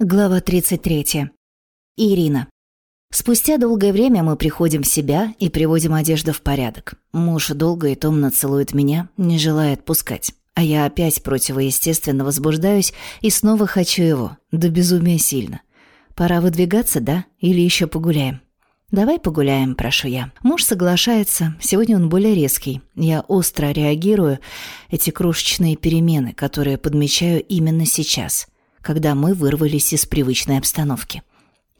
Глава 33. Ирина. Спустя долгое время мы приходим в себя и приводим одежду в порядок. Муж долго и томно целует меня, не желая отпускать. А я опять противоестественно возбуждаюсь и снова хочу его, до безумия сильно. Пора выдвигаться, да? Или еще погуляем? «Давай погуляем», – прошу я. Муж соглашается. Сегодня он более резкий. Я остро реагирую. Эти крошечные перемены, которые подмечаю именно сейчас – когда мы вырвались из привычной обстановки.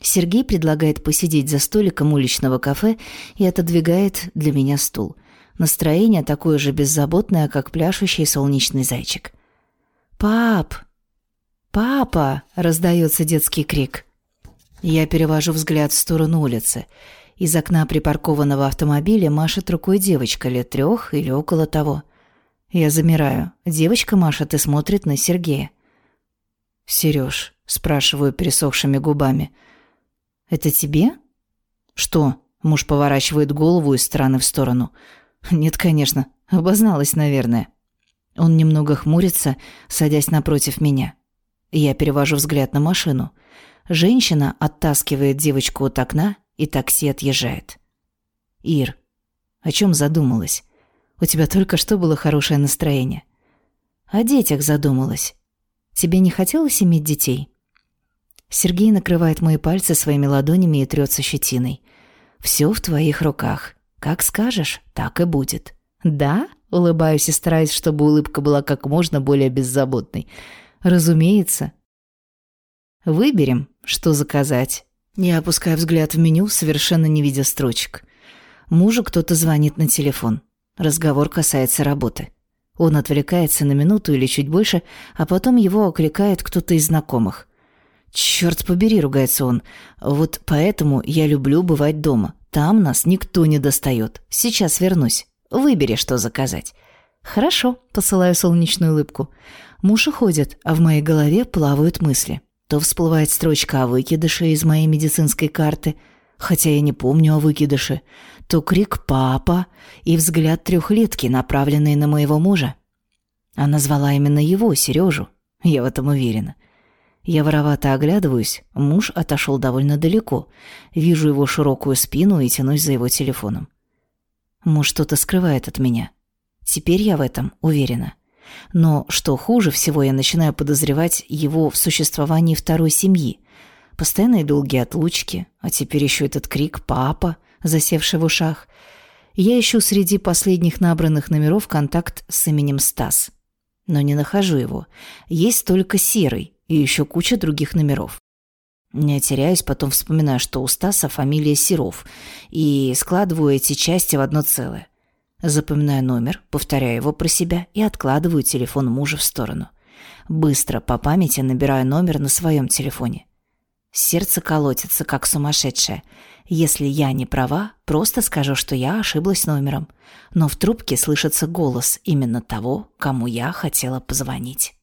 Сергей предлагает посидеть за столиком уличного кафе и отодвигает для меня стул. Настроение такое же беззаботное, как пляшущий солнечный зайчик. «Пап! Папа!» — раздается детский крик. Я перевожу взгляд в сторону улицы. Из окна припаркованного автомобиля машет рукой девочка лет трех или около того. Я замираю. Девочка машет и смотрит на Сергея. «Серёж», — спрашиваю пересохшими губами, — «это тебе?» «Что?» — муж поворачивает голову из стороны в сторону. «Нет, конечно, обозналась, наверное». Он немного хмурится, садясь напротив меня. Я перевожу взгляд на машину. Женщина оттаскивает девочку от окна, и такси отъезжает. «Ир, о чем задумалась? У тебя только что было хорошее настроение». «О детях задумалась. Тебе не хотелось иметь детей?» Сергей накрывает мои пальцы своими ладонями и трется щетиной. «Все в твоих руках. Как скажешь, так и будет». «Да?» — улыбаюсь и стараюсь, чтобы улыбка была как можно более беззаботной. «Разумеется». «Выберем, что заказать». Я опускаю взгляд в меню, совершенно не видя строчек. Мужу кто-то звонит на телефон. Разговор касается работы. Он отвлекается на минуту или чуть больше, а потом его окликает кто-то из знакомых. «Чёрт побери», — ругается он, — «вот поэтому я люблю бывать дома. Там нас никто не достает. Сейчас вернусь. Выбери, что заказать». «Хорошо», — посылаю солнечную улыбку. Муж уходит, а в моей голове плавают мысли. То всплывает строчка о выкидыше из моей медицинской карты, хотя я не помню о выкидыше, то крик «папа» и взгляд трехлетки, направленный на моего мужа. Она звала именно его, Сережу. Я в этом уверена. Я воровато оглядываюсь, муж отошел довольно далеко. Вижу его широкую спину и тянусь за его телефоном. Муж что-то скрывает от меня. Теперь я в этом уверена. Но что хуже всего, я начинаю подозревать его в существовании второй семьи. Постоянные долгие отлучки, а теперь еще этот крик «папа», засевший в ушах. Я ищу среди последних набранных номеров контакт с именем Стас. Но не нахожу его. Есть только Серый и еще куча других номеров. Не теряюсь, потом вспоминаю, что у Стаса фамилия Серов, и складываю эти части в одно целое. Запоминаю номер, повторяю его про себя и откладываю телефон мужа в сторону. Быстро по памяти набираю номер на своем телефоне. Сердце колотится, как сумасшедшее. Если я не права, просто скажу, что я ошиблась номером. Но в трубке слышится голос именно того, кому я хотела позвонить.